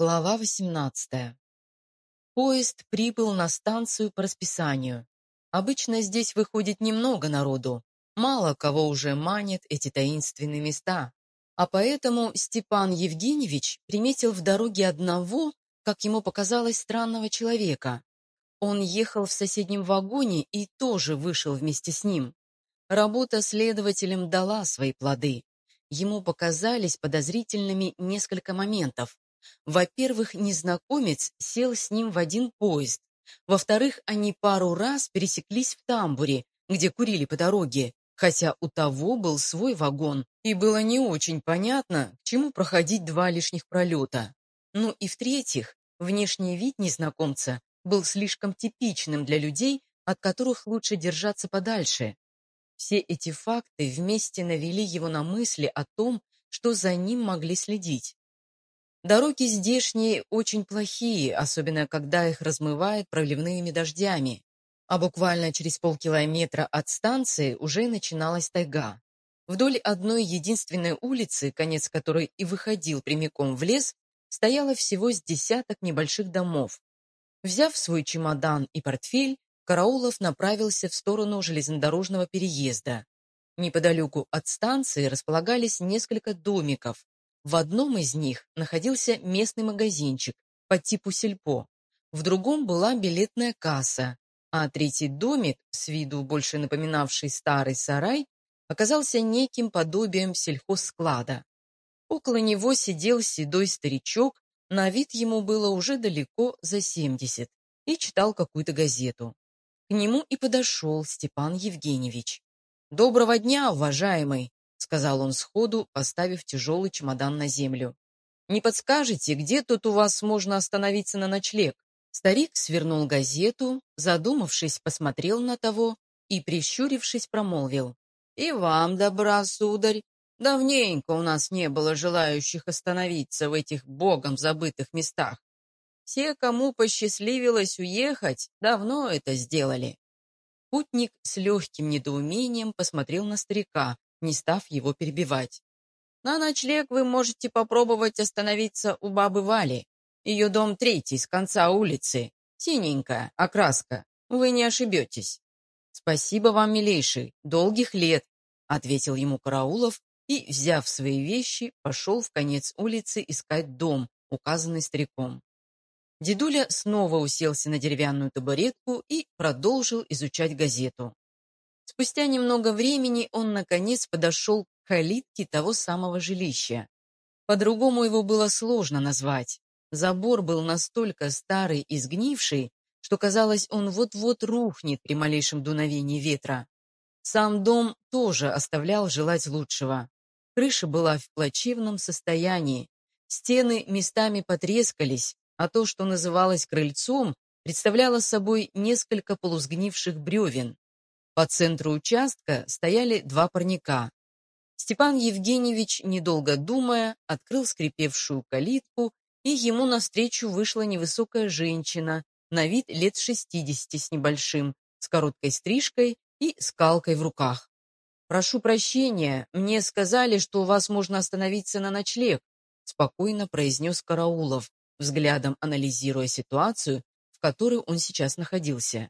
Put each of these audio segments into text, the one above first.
Глава 18. Поезд прибыл на станцию по расписанию. Обычно здесь выходит немного народу, мало кого уже манят эти таинственные места. А поэтому Степан Евгеньевич приметил в дороге одного, как ему показалось, странного человека. Он ехал в соседнем вагоне и тоже вышел вместе с ним. Работа следователем дала свои плоды. Ему показались подозрительными несколько моментов. Во-первых, незнакомец сел с ним в один поезд. Во-вторых, они пару раз пересеклись в тамбуре, где курили по дороге, хотя у того был свой вагон, и было не очень понятно, к чему проходить два лишних пролета. Ну и в-третьих, внешний вид незнакомца был слишком типичным для людей, от которых лучше держаться подальше. Все эти факты вместе навели его на мысли о том, что за ним могли следить. Дороги здешние очень плохие, особенно когда их размывает проливными дождями. А буквально через полкилометра от станции уже начиналась тайга. Вдоль одной единственной улицы, конец которой и выходил прямиком в лес, стояло всего с десяток небольших домов. Взяв свой чемодан и портфель, Караулов направился в сторону железнодорожного переезда. Неподалеку от станции располагались несколько домиков, в одном из них находился местный магазинчик по типу сельпо, в другом была билетная касса, а третий домик, с виду больше напоминавший старый сарай, оказался неким подобием сельхозсклада. Около него сидел седой старичок, на вид ему было уже далеко за семьдесят, и читал какую-то газету. К нему и подошел Степан Евгеньевич. «Доброго дня, уважаемый!» Сказал он сходу, поставив тяжелый чемодан на землю. «Не подскажете, где тут у вас можно остановиться на ночлег?» Старик свернул газету, задумавшись, посмотрел на того и, прищурившись, промолвил. «И вам добра, сударь. Давненько у нас не было желающих остановиться в этих богом забытых местах. Все, кому посчастливилось уехать, давно это сделали». Путник с легким недоумением посмотрел на старика, не став его перебивать. На ночлег вы можете попробовать остановиться у бабы Вали. Ее дом третий, с конца улицы. Синенькая, окраска. Вы не ошибетесь. Спасибо вам, милейший, долгих лет, ответил ему Караулов и, взяв свои вещи, пошел в конец улицы искать дом, указанный стариком. Дедуля снова уселся на деревянную табуретку и продолжил изучать газету. Спустя немного времени он, наконец, подошел к калитке того самого жилища. По-другому его было сложно назвать. Забор был настолько старый и сгнивший, что казалось, он вот-вот рухнет при малейшем дуновении ветра. Сам дом тоже оставлял желать лучшего. Крыша была в плачевном состоянии. Стены местами потрескались, а то, что называлось крыльцом, представляло собой несколько полусгнивших бревен. По центру участка стояли два парника. Степан Евгеньевич, недолго думая, открыл скрипевшую калитку, и ему навстречу вышла невысокая женщина, на вид лет шестидесяти с небольшим, с короткой стрижкой и скалкой в руках. «Прошу прощения, мне сказали, что у вас можно остановиться на ночлег», спокойно произнес Караулов, взглядом анализируя ситуацию, в которой он сейчас находился.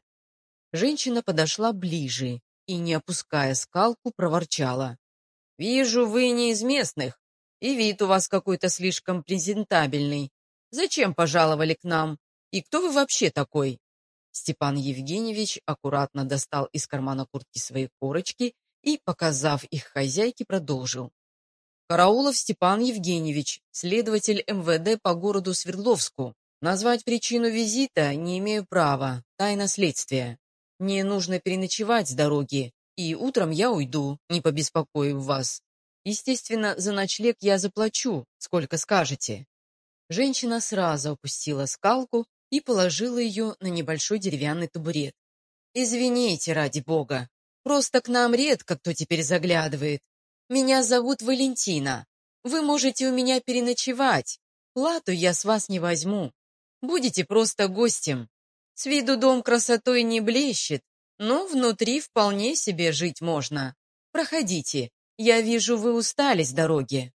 Женщина подошла ближе и, не опуская скалку, проворчала. «Вижу, вы не из местных, и вид у вас какой-то слишком презентабельный. Зачем пожаловали к нам? И кто вы вообще такой?» Степан Евгеньевич аккуратно достал из кармана куртки свои корочки и, показав их хозяйке, продолжил. «Караулов Степан Евгеньевич, следователь МВД по городу Свердловску. Назвать причину визита не имею права, тайна следствия. Мне нужно переночевать с дороги, и утром я уйду, не побеспокоив вас. Естественно, за ночлег я заплачу, сколько скажете». Женщина сразу опустила скалку и положила ее на небольшой деревянный табурет. «Извините, ради бога, просто к нам редко кто теперь заглядывает. Меня зовут Валентина. Вы можете у меня переночевать. Плату я с вас не возьму. Будете просто гостем. С виду дом красотой не блещет, но внутри вполне себе жить можно. Проходите, я вижу, вы устали с дороги.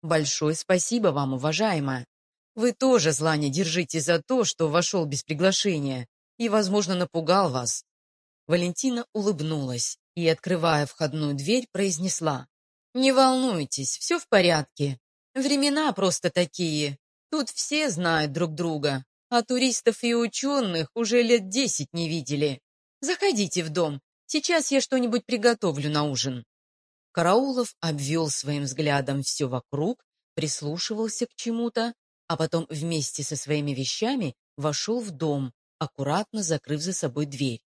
Большое спасибо вам, уважаемая. Вы тоже зла не держите за то, что вошел без приглашения и, возможно, напугал вас. Валентина улыбнулась и, открывая входную дверь, произнесла. «Не волнуйтесь, все в порядке. Времена просто такие. Тут все знают друг друга, а туристов и ученых уже лет десять не видели. Заходите в дом, сейчас я что-нибудь приготовлю на ужин». Караулов обвел своим взглядом все вокруг, прислушивался к чему-то, а потом вместе со своими вещами вошел в дом, аккуратно закрыв за собой дверь.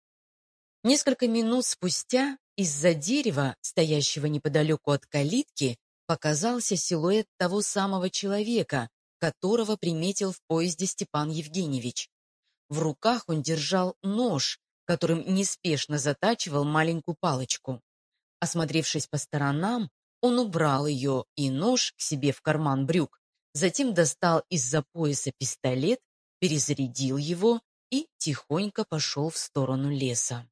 Несколько минут спустя из-за дерева, стоящего неподалеку от калитки, показался силуэт того самого человека, которого приметил в поезде Степан Евгеньевич. В руках он держал нож, которым неспешно затачивал маленькую палочку. Осмотревшись по сторонам, он убрал ее и нож к себе в карман брюк, затем достал из-за пояса пистолет, перезарядил его и тихонько пошел в сторону леса.